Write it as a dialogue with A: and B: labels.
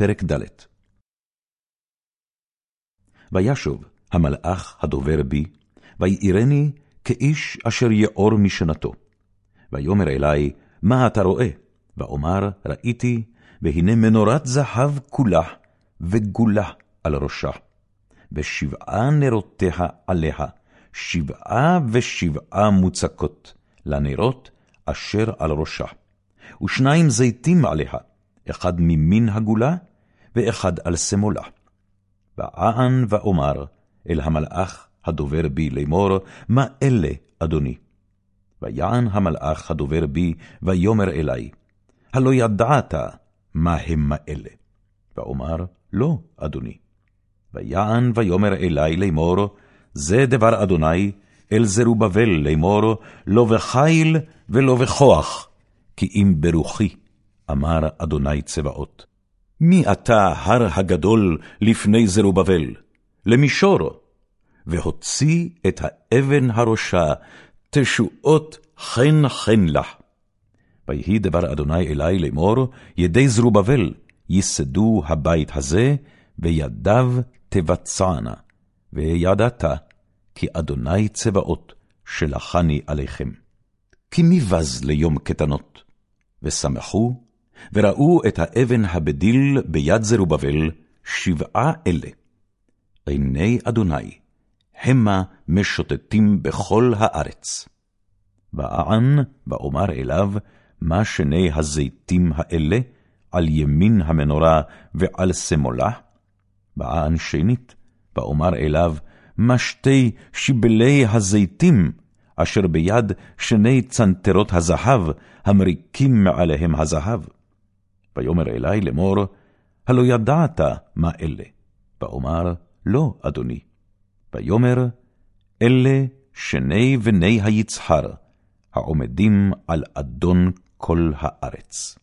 A: פרק ד' וישוב המלאך הדובר בי, ויעירני כאיש אשר יעור משנתו. ויאמר אלי, מה אתה רואה? ואומר, ראיתי, והנה מנורת זהב כולה, וגולה על ראשה. ושבעה נרותיה עליה, שבעה ושבעה מוצקות, לנרות אשר על ראשה. ושניים זיתים עליה, אחד ממין הגולה, ואחד על שמאלה. ואען ואומר אל המלאך הדובר בי לאמור, מה אלה, אדוני? ויען המלאך הדובר בי, ויאמר אלי, הלא ידעת מה המה אלה. ואומר, לא, אדוני. ויען ויאמר אלי לאמור, זה דבר אדוני, אל זרובבל לאמור, לא בחיל ולא בכוח, כי אם ברוחי, אמר אדוני צבאות. מי אתה הר הגדול לפני זרובבל? למישור, והוציא את האבן הראשה, תשועות חן חן לך. ויהי דבר אדוני אלי לאמור, ידי זרובבל ייסדו הבית הזה, וידיו תבצענה. וידעת, כי אדוני צבאות שלחני עליכם. כי מי בז ליום קטנות? ושמחו, וראו את האבן הבדיל ביד זרובבל, שבעה אלה. עיני אדוני, המה משוטטים בכל הארץ. ואען ואומר אליו, מה שני הזיתים האלה, על ימין המנורה ועל שמאלה? ואען שנית, ואומר אליו, מה שתי שיבלי הזיתים, אשר ביד שני צנתרות הזהב, המריקים מעליהם הזהב. ויאמר אלי לאמור, הלא ידעת מה אלה. ואומר, לא, אדוני. ויאמר, אלה שני בני היצהר, העומדים על אדון כל הארץ.